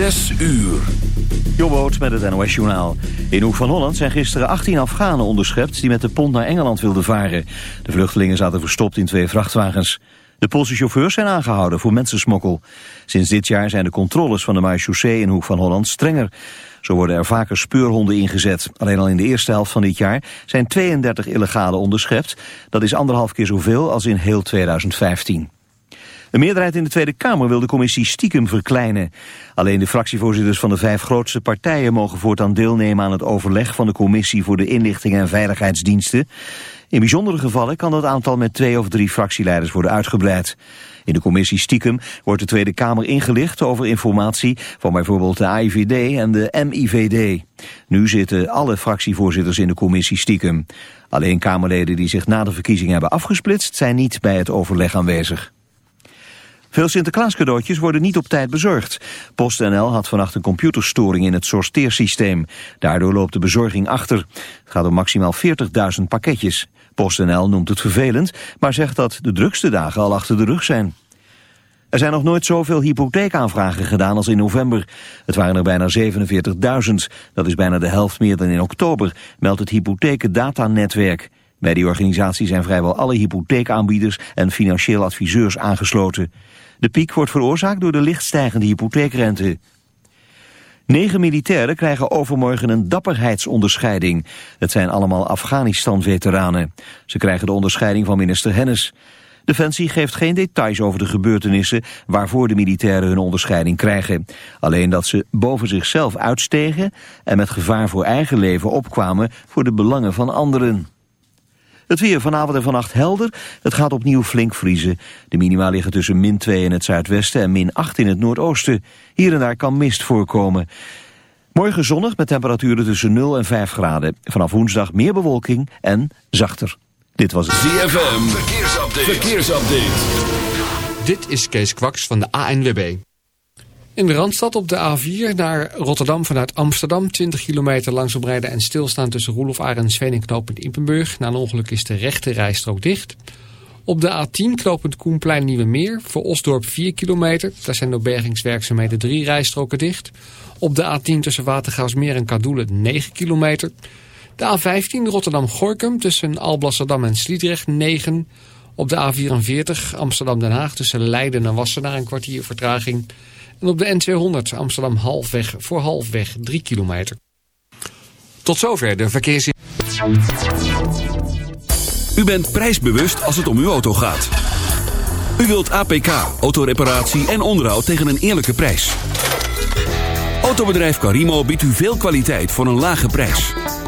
Zes uur. Jobboot met het NOS Journaal. In Hoek van Holland zijn gisteren 18 Afghanen onderschept... die met de pont naar Engeland wilden varen. De vluchtelingen zaten verstopt in twee vrachtwagens. De Poolse chauffeurs zijn aangehouden voor mensensmokkel. Sinds dit jaar zijn de controles van de marechaussee in Hoek van Holland strenger. Zo worden er vaker speurhonden ingezet. Alleen al in de eerste helft van dit jaar zijn 32 illegale onderschept. Dat is anderhalf keer zoveel als in heel 2015. De meerderheid in de Tweede Kamer wil de commissie stiekem verkleinen. Alleen de fractievoorzitters van de vijf grootste partijen mogen voortaan deelnemen aan het overleg van de commissie voor de inlichting en veiligheidsdiensten. In bijzondere gevallen kan dat aantal met twee of drie fractieleiders worden uitgebreid. In de commissie Stiekem wordt de Tweede Kamer ingelicht over informatie van bijvoorbeeld de AIVD en de MIVD. Nu zitten alle fractievoorzitters in de commissie Stiekem. Alleen Kamerleden die zich na de verkiezing hebben afgesplitst zijn niet bij het overleg aanwezig. Veel Sinterklaas cadeautjes worden niet op tijd bezorgd. PostNL had vannacht een computerstoring in het sorteersysteem. Daardoor loopt de bezorging achter. Het gaat om maximaal 40.000 pakketjes. PostNL noemt het vervelend, maar zegt dat de drukste dagen al achter de rug zijn. Er zijn nog nooit zoveel hypotheekaanvragen gedaan als in november. Het waren er bijna 47.000. Dat is bijna de helft meer dan in oktober, meldt het Hypothekendatanetwerk. Bij die organisatie zijn vrijwel alle hypotheekaanbieders en financieel adviseurs aangesloten. De piek wordt veroorzaakt door de licht stijgende hypotheekrente. Negen militairen krijgen overmorgen een dapperheidsonderscheiding. Het zijn allemaal Afghanistan-veteranen. Ze krijgen de onderscheiding van minister Hennis. Defensie geeft geen details over de gebeurtenissen waarvoor de militairen hun onderscheiding krijgen. Alleen dat ze boven zichzelf uitstegen en met gevaar voor eigen leven opkwamen voor de belangen van anderen. Het weer vanavond en vannacht helder. Het gaat opnieuw flink vriezen. De minima liggen tussen min 2 in het zuidwesten en min 8 in het noordoosten. Hier en daar kan mist voorkomen. Morgen zonnig met temperaturen tussen 0 en 5 graden. Vanaf woensdag meer bewolking en zachter. Dit was het ZFM. Verkeersupdate. Verkeersupdate. Dit is Kees Kwaks van de ANWB. In de Randstad op de A4 naar Rotterdam vanuit Amsterdam. 20 kilometer langzaam rijden en stilstaan tussen Roelof Arendsveen en knooppunt Ippenburg. Na een ongeluk is de rechte rijstrook dicht. Op de A10 knooppunt Koenplein Nieuwe Meer. Voor Osdorp 4 kilometer. Daar zijn door bergingswerkzaamheden drie rijstroken dicht. Op de A10 tussen Watergaasmeer en Kadoelen 9 kilometer. De A15 Rotterdam-Gorkum tussen Alblasserdam en Sliedrecht 9. Op de A44 Amsterdam-Den Haag tussen Leiden en Wassenaar een kwartier vertraging. En op de N200 Amsterdam halfweg voor halfweg 3 kilometer. Tot zover de verkeers... U bent prijsbewust als het om uw auto gaat. U wilt APK, autoreparatie en onderhoud tegen een eerlijke prijs. Autobedrijf Carimo biedt u veel kwaliteit voor een lage prijs.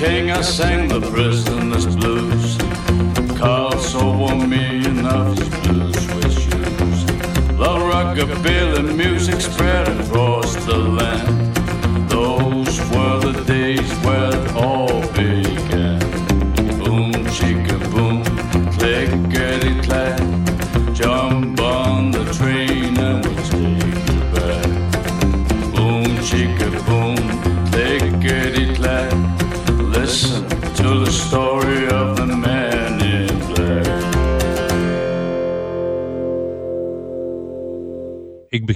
King, I sang the prisoner's blues. One million of his blue suede shoes. The rockabilly music spread across the land.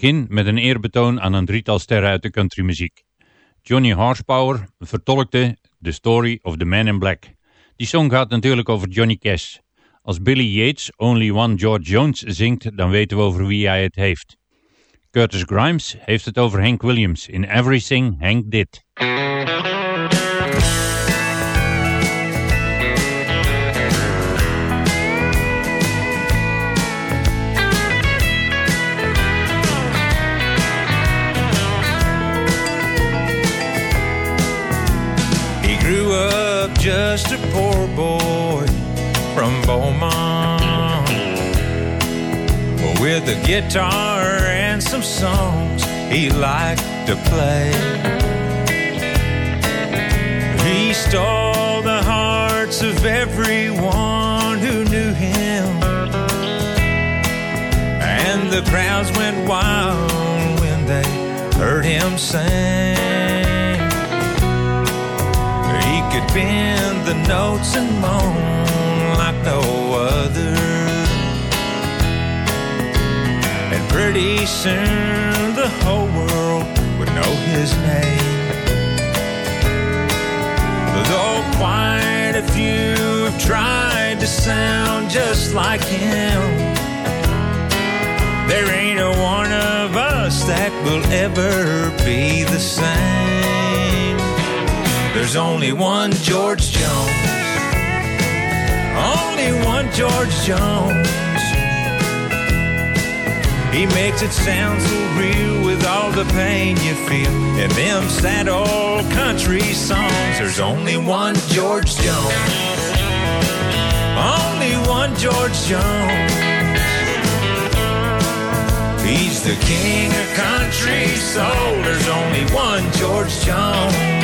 Begin met een eerbetoon aan een drietal sterren uit de countrymuziek. Johnny Horsepower vertolkte The Story of the Man in Black. Die song gaat natuurlijk over Johnny Cash. Als Billy Yates Only One George Jones zingt, dan weten we over wie hij het heeft. Curtis Grimes heeft het over Hank Williams in Everything Hank Did. Up just a poor boy from Beaumont with a guitar and some songs he liked to play. He stole the hearts of everyone who knew him, and the crowds went wild when they heard him sing. Bend the notes and moan like no other. And pretty soon the whole world would know his name. Though quite a few have tried to sound just like him, there ain't a one of us that will ever be the same. There's only one George Jones. Only one George Jones. He makes it sound so real with all the pain you feel in them sad old country songs. There's only one George Jones. Only one George Jones. He's the king of country soul. There's only one George Jones.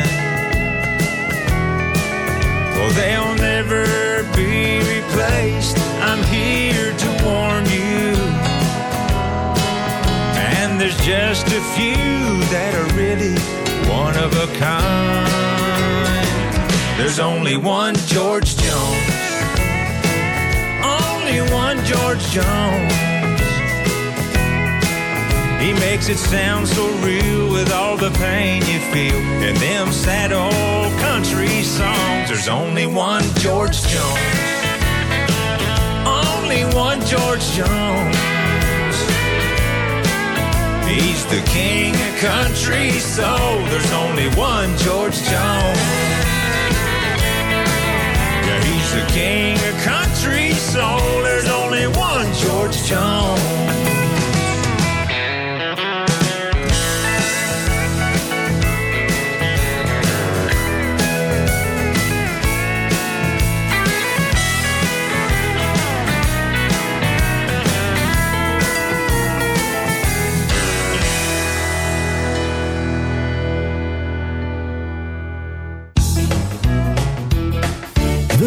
They'll never be replaced. I'm here to warn you. And there's just a few that are really one of a kind. There's only one George Jones. Only one George Jones. He makes it sound so real with all the pain you feel and them sad old. There's only one George Jones. Only one George Jones. He's the king of country soul. There's only one George Jones. Yeah, he's the king of country soul. There's only one George Jones.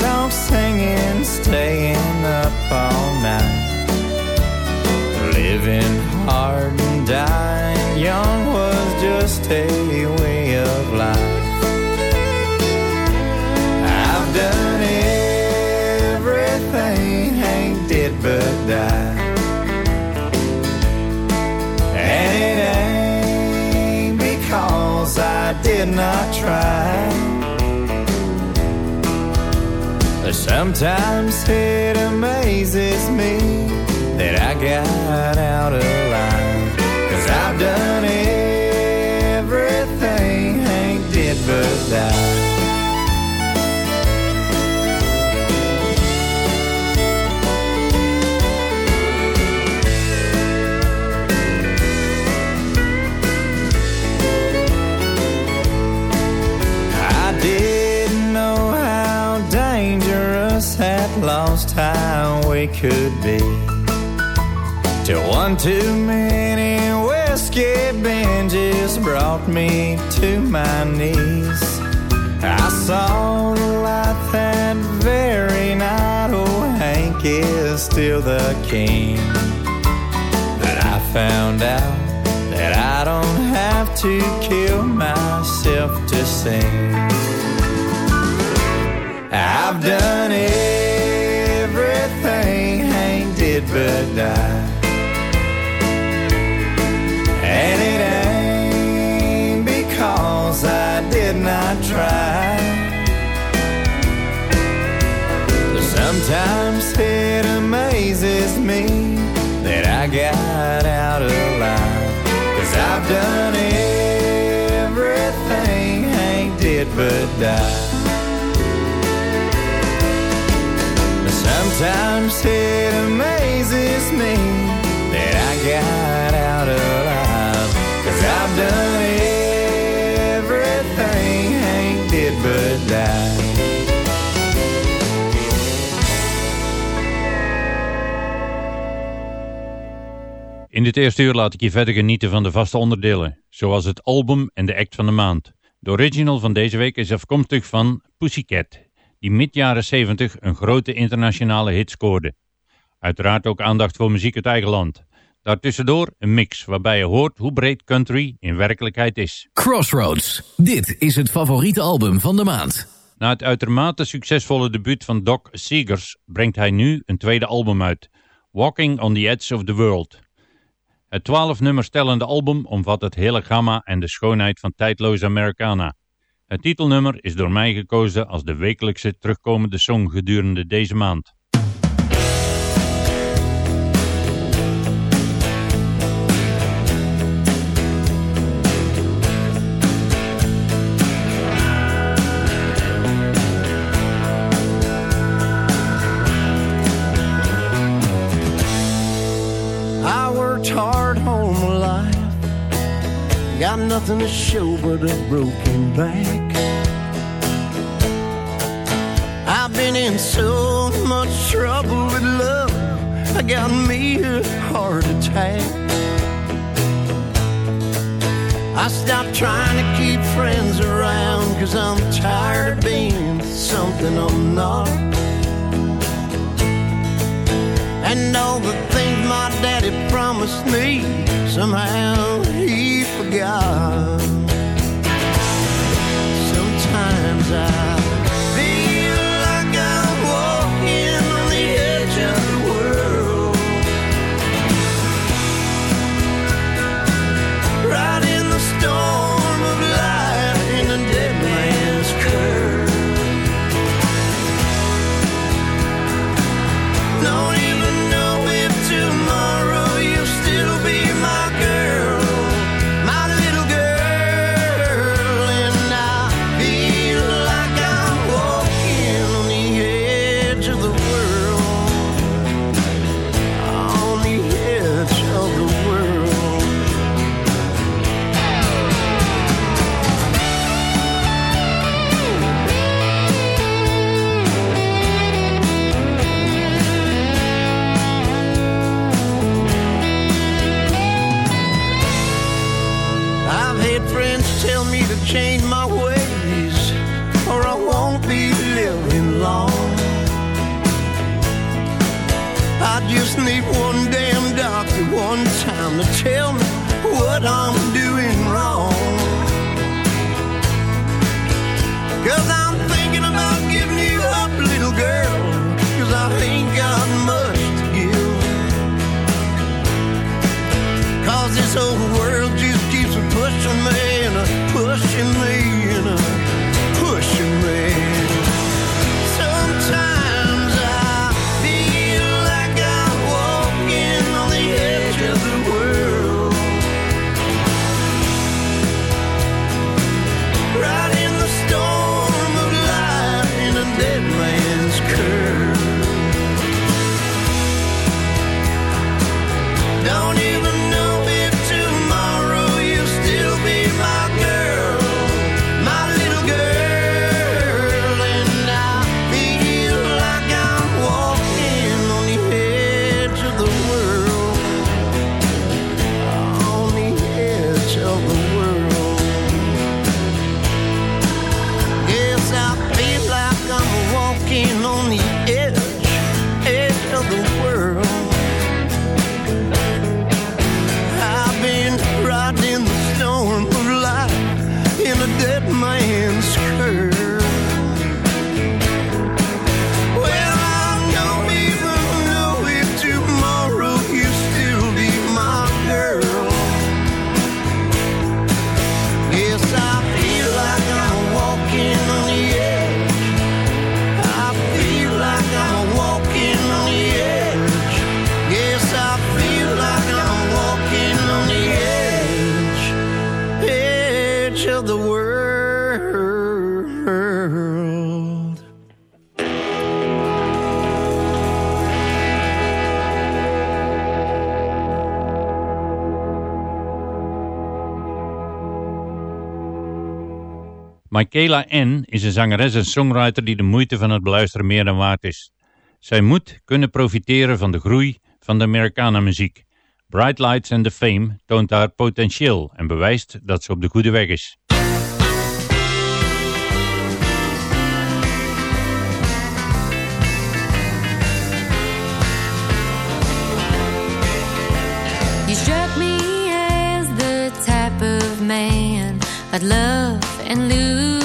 tonk singing, staying up all night. Living hard and dying young was just a way of life. I've done everything Hank did but die. And it ain't because I did not try. Sometimes it amazes me that I got out alive. Could be. Till one too many whiskey binges brought me to my knees. I saw the light that very night. Oh, Hank is still the king. But I found out that I don't have to kill myself to sing. I've done everything But die. And it ain't because I did not try. Sometimes it amazes me that I got out alive. Cause I've done everything Hank did but die. Sometimes it amazes me that I got out alive. Cause I've done everything Hank did but die. In dit eerste uur laat ik je verder genieten van de vaste onderdelen, zoals het album en de act van de maand. De original van deze week is afkomstig van Pussycat, die mid jaren 70 een grote internationale hit scoorde. Uiteraard ook aandacht voor muziek uit eigen land. Daartussendoor een mix waarbij je hoort hoe breed country in werkelijkheid is. Crossroads. Dit is het favoriete album van de maand. Na het uitermate succesvolle debuut van Doc Seegers brengt hij nu een tweede album uit, Walking on the Edge of the World. Het twaalf nummers tellende album omvat het hele gamma en de schoonheid van tijdloze Americana. Het titelnummer is door mij gekozen als de wekelijkse terugkomende song gedurende deze maand. Got nothing to show but a broken back. I've been in so much trouble with love. I got me a heart attack. I stopped trying to keep friends around cause I'm tired of being something I'm not. And all the things my daddy promised me, somehow he forgot. Sometimes I need one damn doctor one time to tell me Michaela N. is een zangeres en songwriter die de moeite van het beluisteren meer dan waard is. Zij moet kunnen profiteren van de groei van de Americana-muziek. Bright Lights and the Fame toont haar potentieel en bewijst dat ze op de goede weg is. You struck me as the type of man I'd love and lose.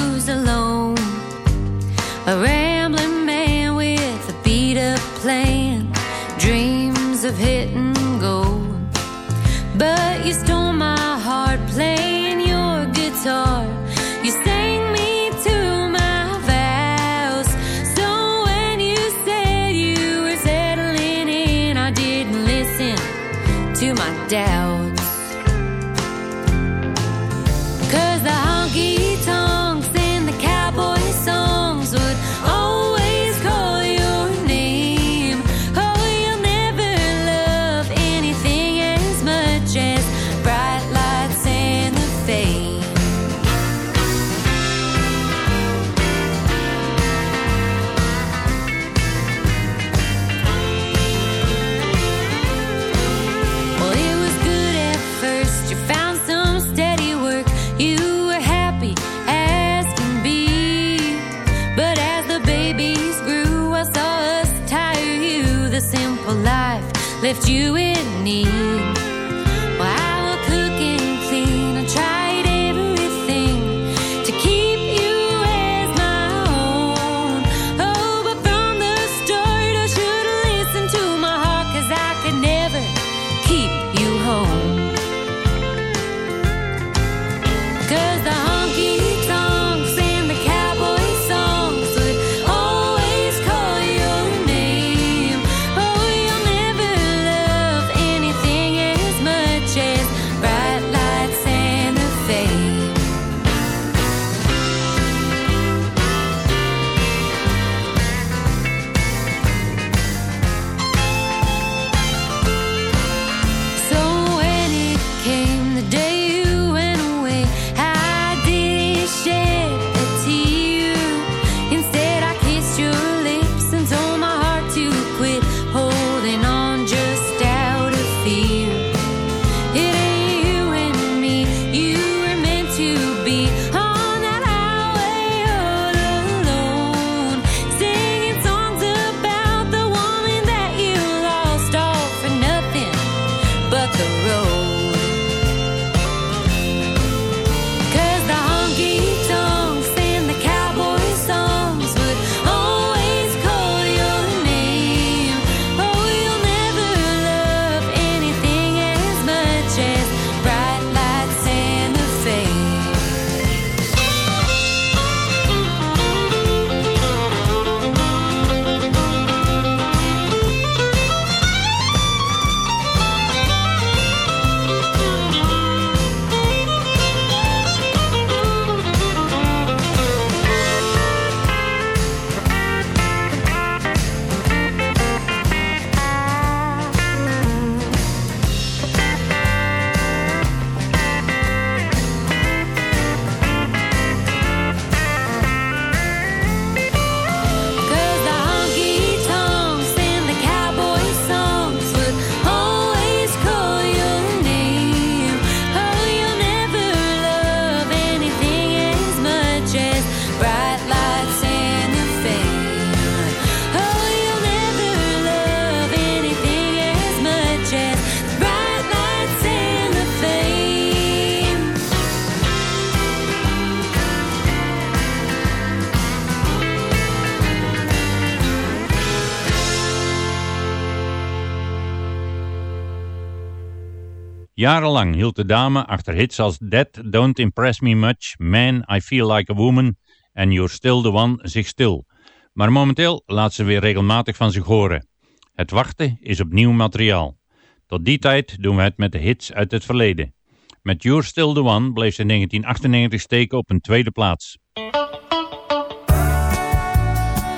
Jarenlang hield de dame achter hits als That Don't Impress Me Much, Man, I Feel Like a Woman en You're Still the One zich stil. Maar momenteel laat ze weer regelmatig van zich horen. Het wachten is op nieuw materiaal. Tot die tijd doen we het met de hits uit het verleden. Met You're Still the One bleef ze in 1998 steken op een tweede plaats.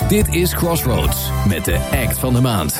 Dit is Crossroads met de act van de maand.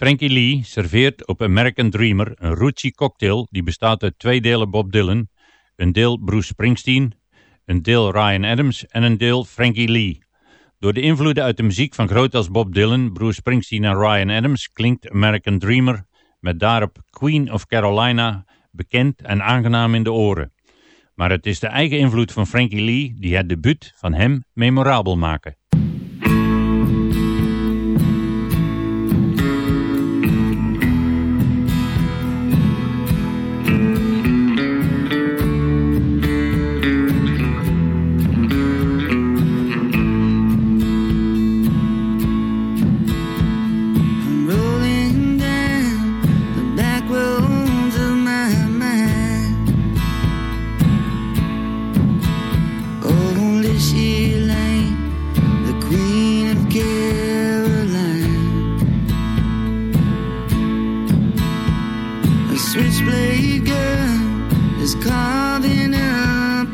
Frankie Lee serveert op American Dreamer een rootsy cocktail die bestaat uit twee delen Bob Dylan, een deel Bruce Springsteen, een deel Ryan Adams en een deel Frankie Lee. Door de invloeden uit de muziek van groot als Bob Dylan, Bruce Springsteen en Ryan Adams klinkt American Dreamer met daarop Queen of Carolina bekend en aangenaam in de oren. Maar het is de eigen invloed van Frankie Lee die het debuut van hem memorabel maken.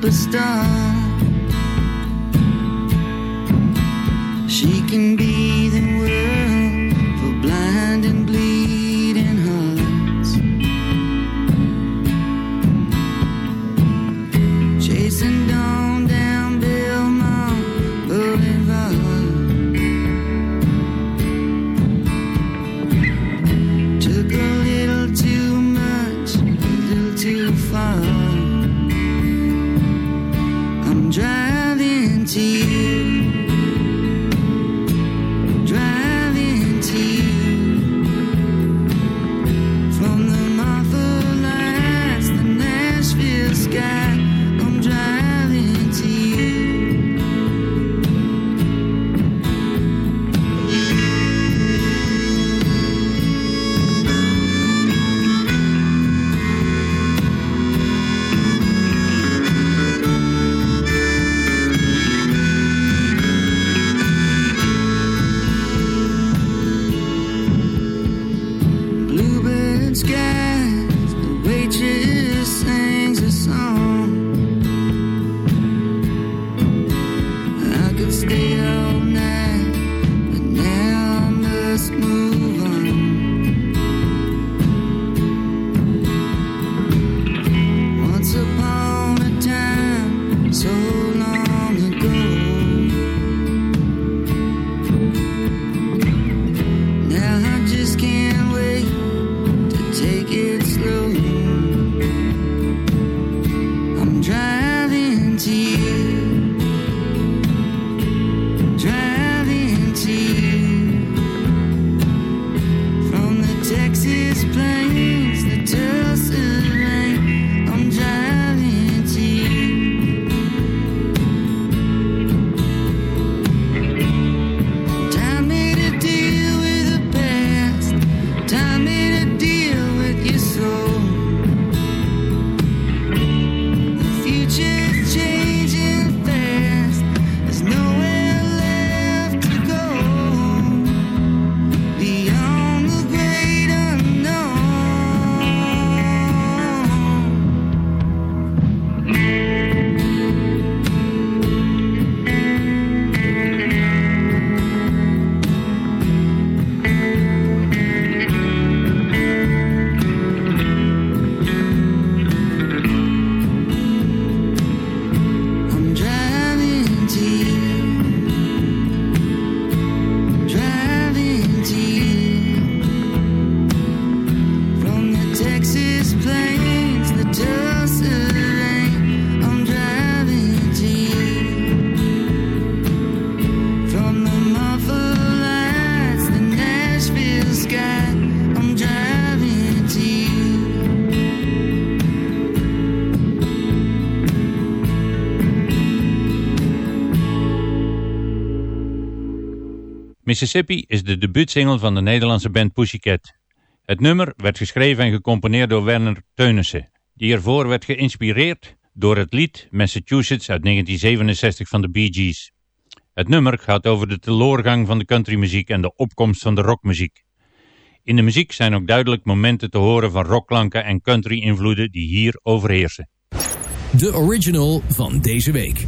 superstar. She can be see Mississippi is de debuutsingle van de Nederlandse band Pussycat. Het nummer werd geschreven en gecomponeerd door Werner Teunissen, die ervoor werd geïnspireerd door het lied Massachusetts uit 1967 van de Bee Gees. Het nummer gaat over de teloorgang van de countrymuziek en de opkomst van de rockmuziek. In de muziek zijn ook duidelijk momenten te horen van rockklanken en country-invloeden die hier overheersen. De original van deze week.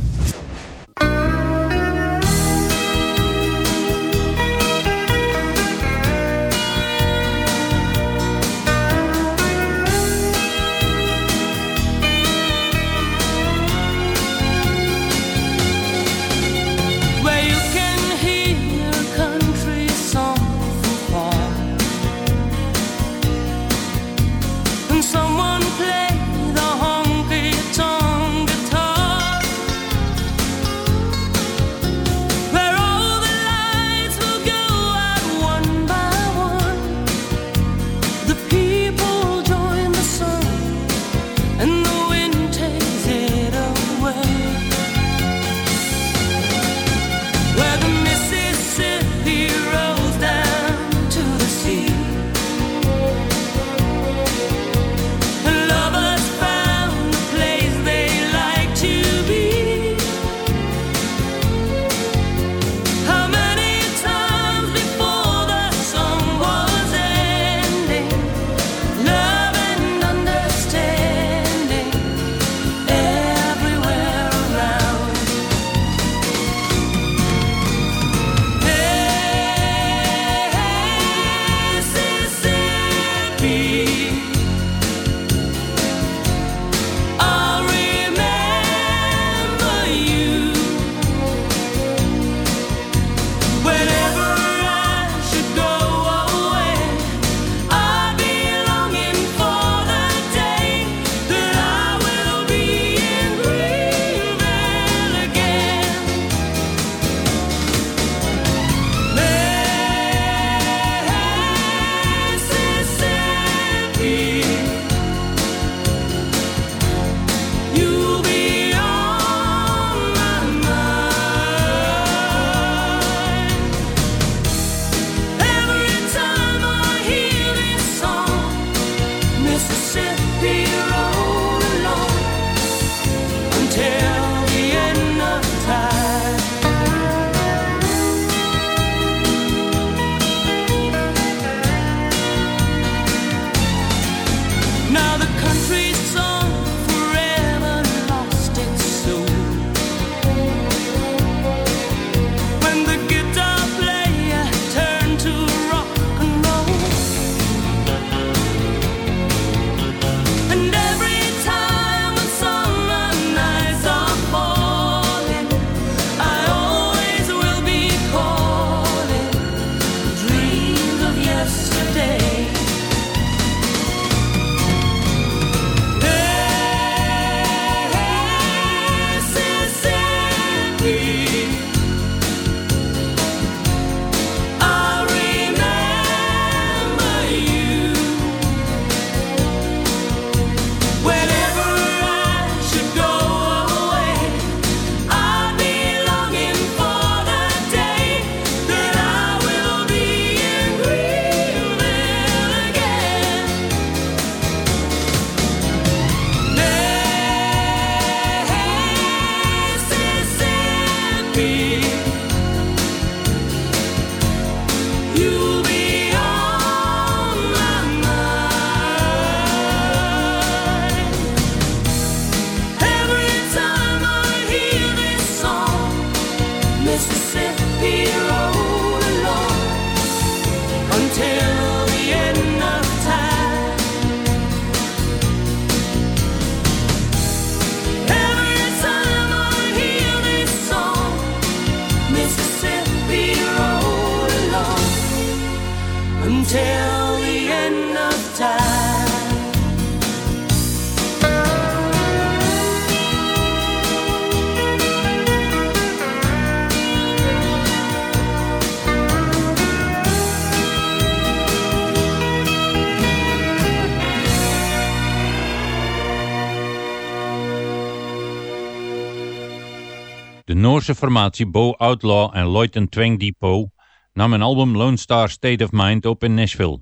Noorse formatie Bo Outlaw en Lloyd Twang Depot nam een album Lone Star State of Mind op in Nashville.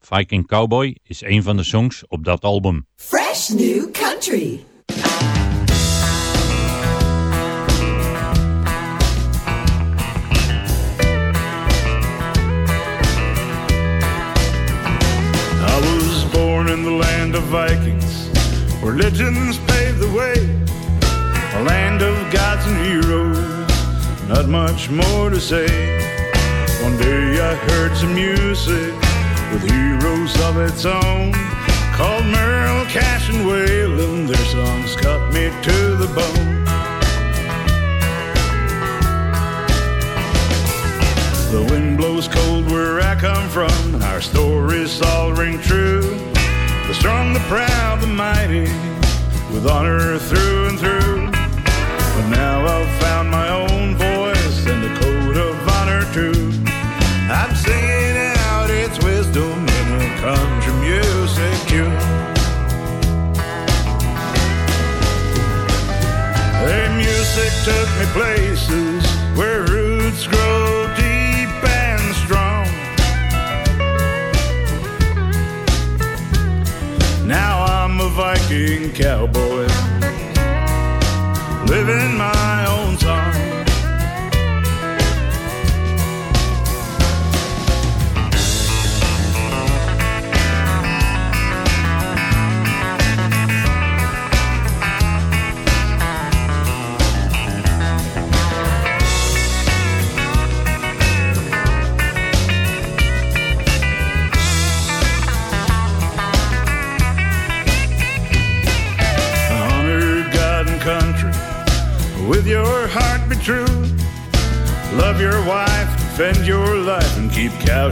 Viking Cowboy is een van de songs op dat album. Fresh new country. I was born in the land of Vikings, where legends paved the way. A land of gods and heroes, not much more to say. One day I heard some music with heroes of its own, called Merle, Cash, and Waylon. Their songs cut me to the bone. The wind blows cold where I come from, and our stories all ring true. The strong, the proud, the mighty, with honor through and through. But now I've found my own voice and a code of honor too. I'm singing out its wisdom in a country music tune. Their music took me places where roots grow deep and strong. Now I'm a Viking cowboy, living my own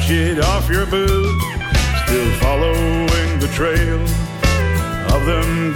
shit off your boot. Still following the trail of them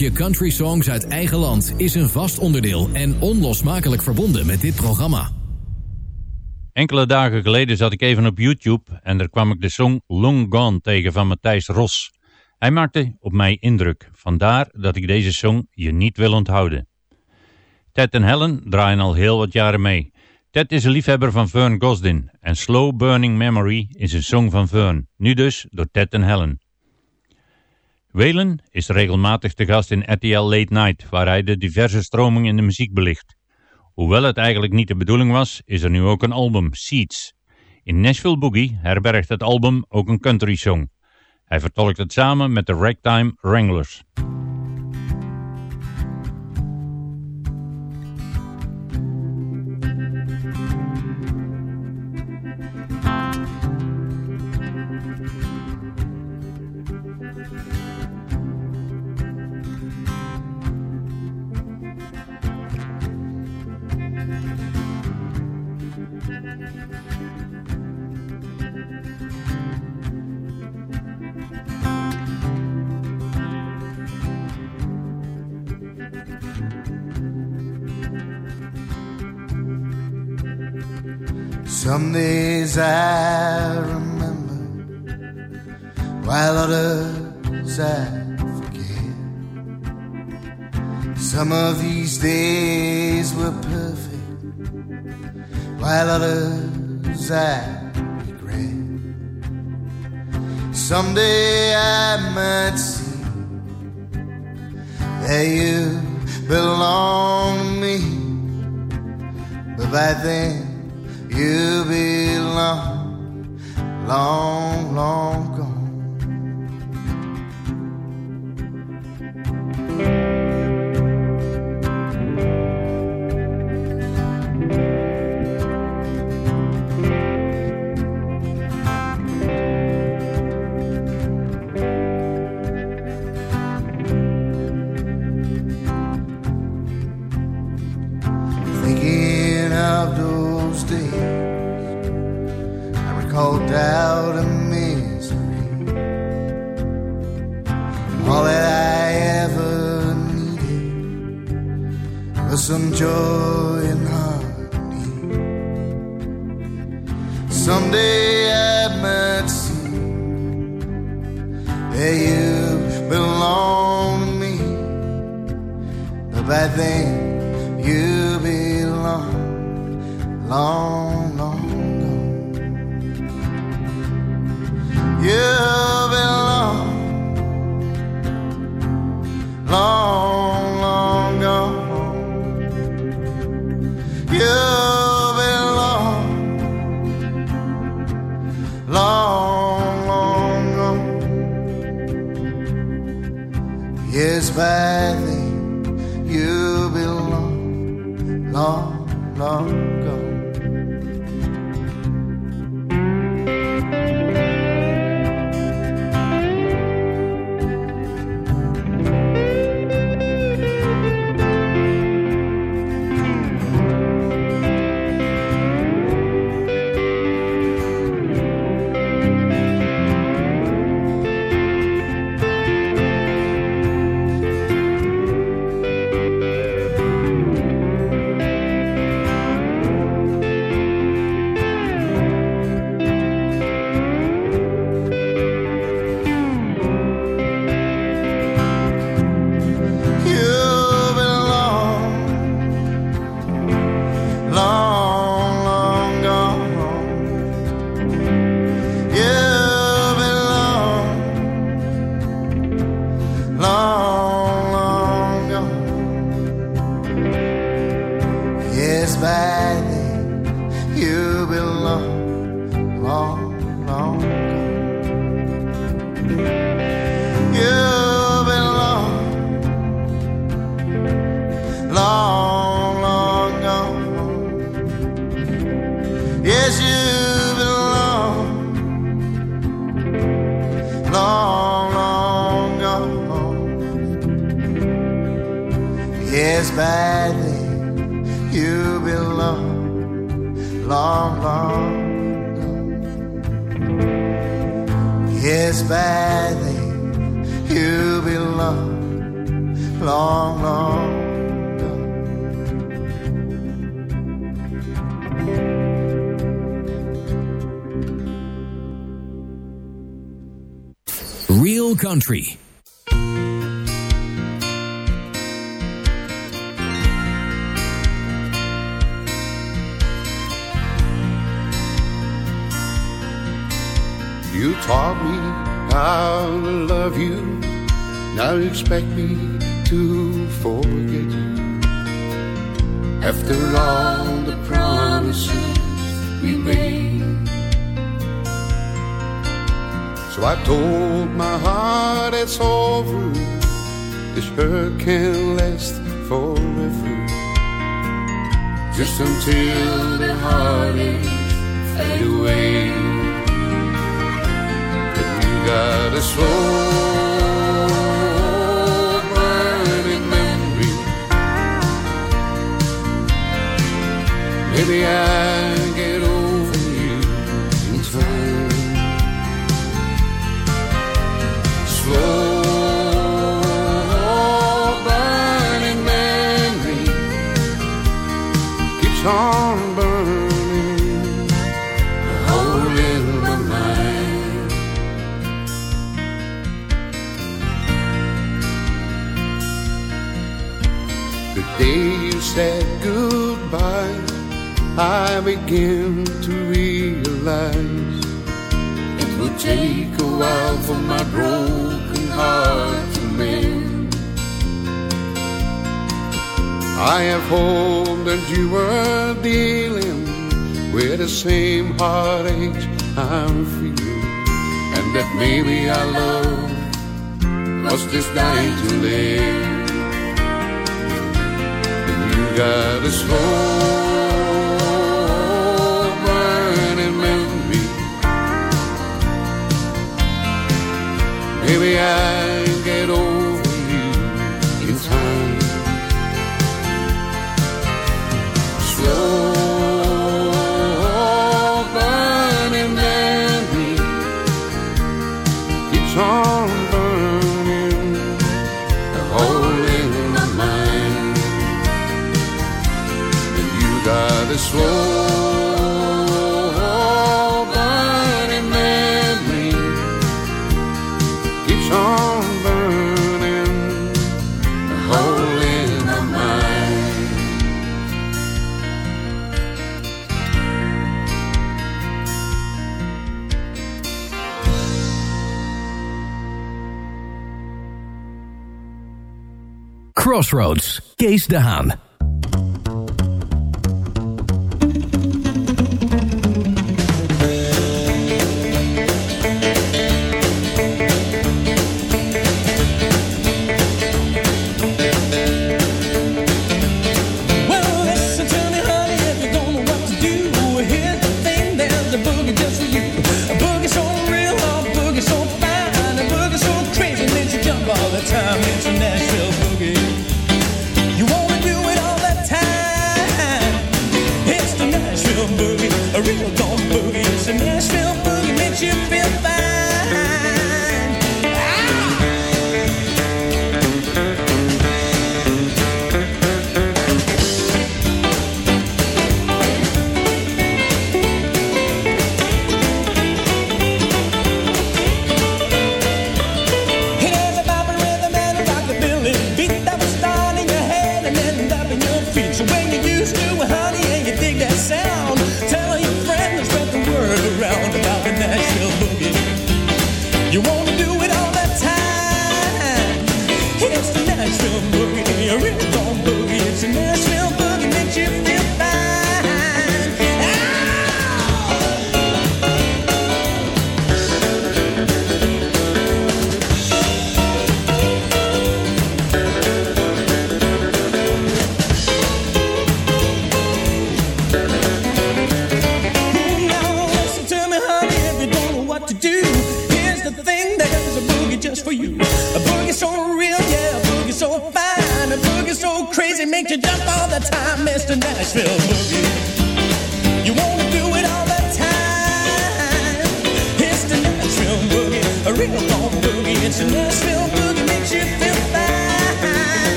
Blokje Country Songs uit eigen land is een vast onderdeel en onlosmakelijk verbonden met dit programma. Enkele dagen geleden zat ik even op YouTube en daar kwam ik de song Long Gone tegen van Matthijs Ros. Hij maakte op mij indruk, vandaar dat ik deze song je niet wil onthouden. Ted en Helen draaien al heel wat jaren mee. Ted is een liefhebber van Vern Gosdin en Slow Burning Memory is een song van Vern, nu dus door Ted en Helen. Whalen is regelmatig te gast in RTL Late Night, waar hij de diverse stromingen in de muziek belicht. Hoewel het eigenlijk niet de bedoeling was, is er nu ook een album, Seeds. In Nashville Boogie herbergt het album ook een country song. Hij vertolkt het samen met de Ragtime Wranglers. Some days I remember, while others I forget. Some of these days were perfect, while others I regret. Someday I might see that you belong to me, but by then you belong long, long gone. Doubt and misery. All that I ever needed was some joy and harmony. Someday I might see that you belong to me, but by then you belong long, long You belong long, long gone. You belong long, long gone. Yes, by you belong long, long You taught me how to love you. Now you expect me to forget you. After all the promises we made. So I told my heart it's over. This hurt can't last forever. Just until the heartache fade away. Got a slow burning memory Maybe I I begin to realize it will take a while for my broken heart to mend. I have hoped that you were dealing with the same heartaches I'm feeling, and that maybe our love was just dying to live. And you got a slow Maybe I Crossroads, Kees de.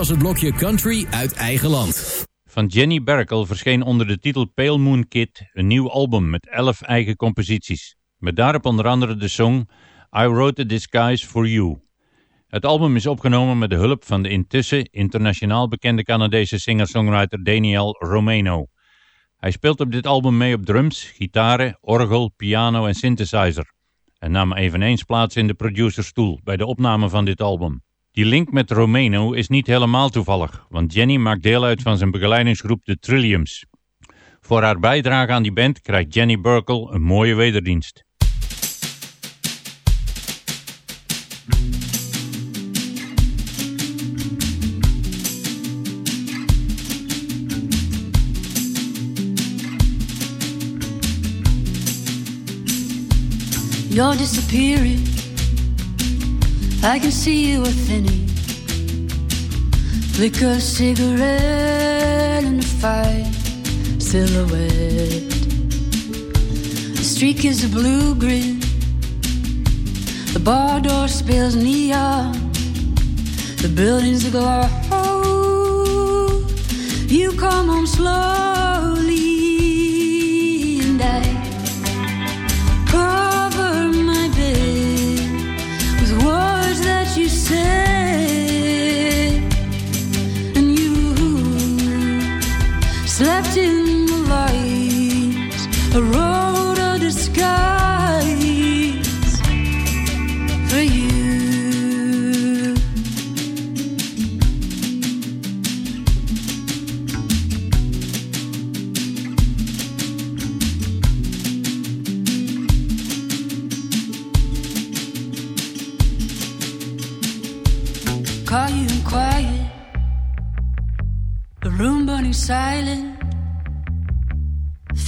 Was het blokje Country uit eigen land. Van Jenny Berkel verscheen onder de titel Pale Moon Kid een nieuw album met elf eigen composities. Met daarop onder andere de song I Wrote a Disguise for You. Het album is opgenomen met de hulp van de intussen internationaal bekende Canadese singer-songwriter Daniel Romano. Hij speelt op dit album mee op drums, gitaren, orgel, piano en synthesizer. En nam eveneens plaats in de producerstoel bij de opname van dit album. Die link met Romano is niet helemaal toevallig, want Jenny maakt deel uit van zijn begeleidingsgroep de Trilliums. Voor haar bijdrage aan die band krijgt Jenny Burkle een mooie wederdienst. You're I can see you a. Flicker a cigarette in the fire silhouette. The streak is a blue grin. The bar door spills neon. The building's a glow. Oh, you come home slowly,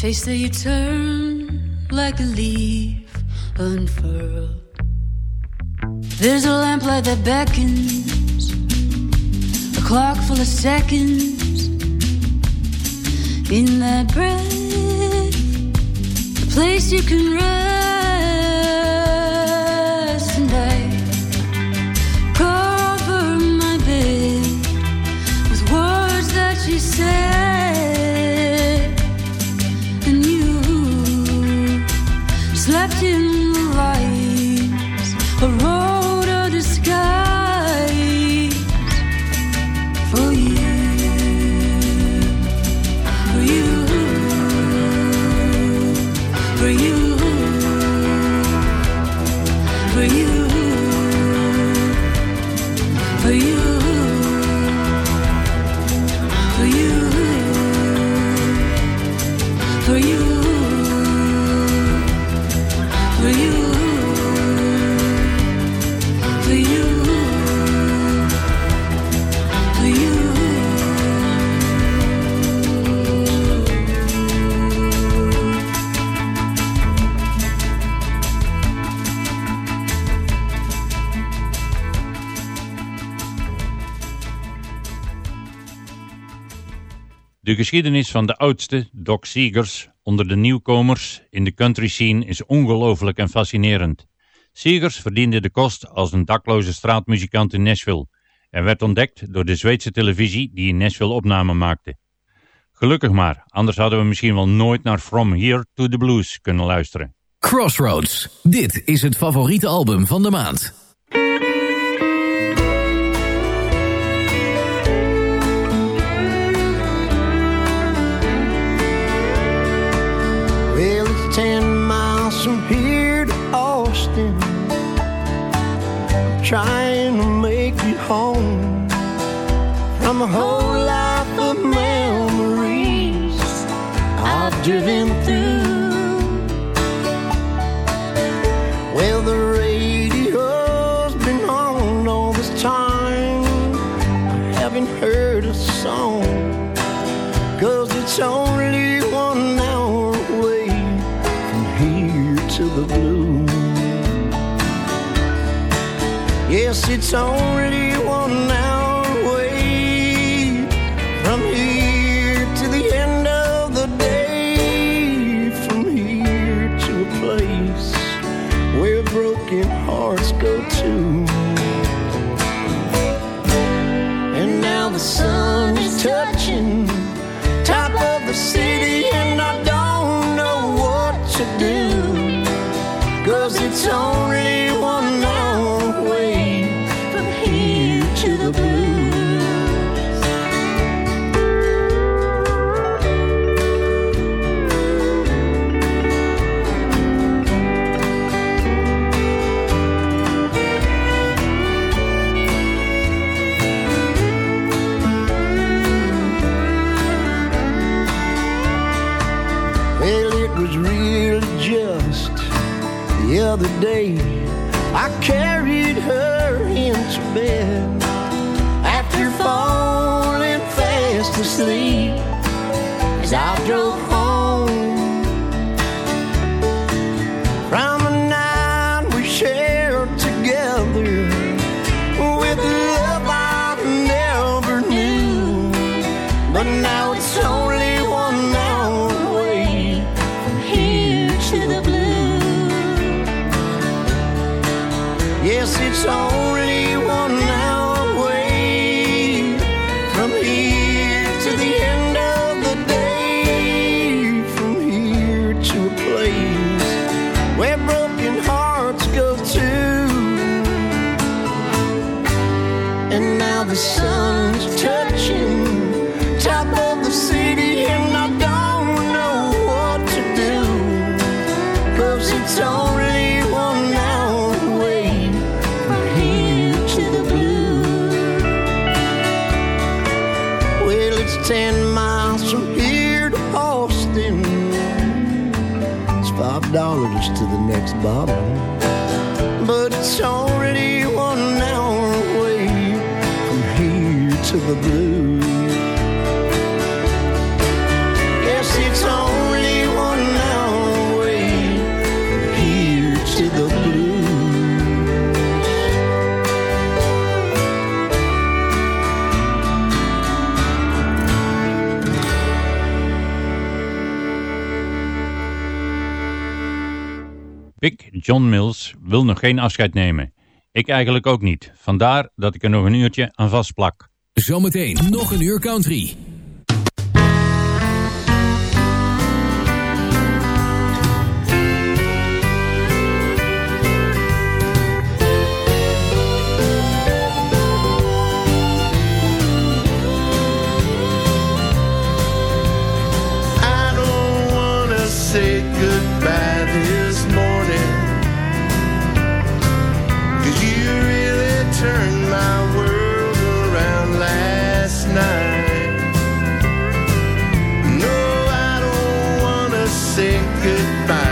Face that you turn like a leaf unfurled. There's a lamplight that beckons, a clock full of seconds. In that breath, a place you can rest. Geschiedenis van de oudste, Doc Seegers, onder de nieuwkomers in de country scene is ongelooflijk en fascinerend. Seegers verdiende de kost als een dakloze straatmuzikant in Nashville en werd ontdekt door de Zweedse televisie die in Nashville opnamen maakte. Gelukkig maar, anders hadden we misschien wel nooit naar From Here to the Blues kunnen luisteren. Crossroads. Dit is het favoriete album van de maand. Trying to make it home from a whole life of memories I've driven through. It's only John Mills wil nog geen afscheid nemen. Ik eigenlijk ook niet. Vandaar dat ik er nog een uurtje aan vastplak. Zometeen nog een uur country. say goodbye turned my world around last night. No, I don't wanna say goodbye.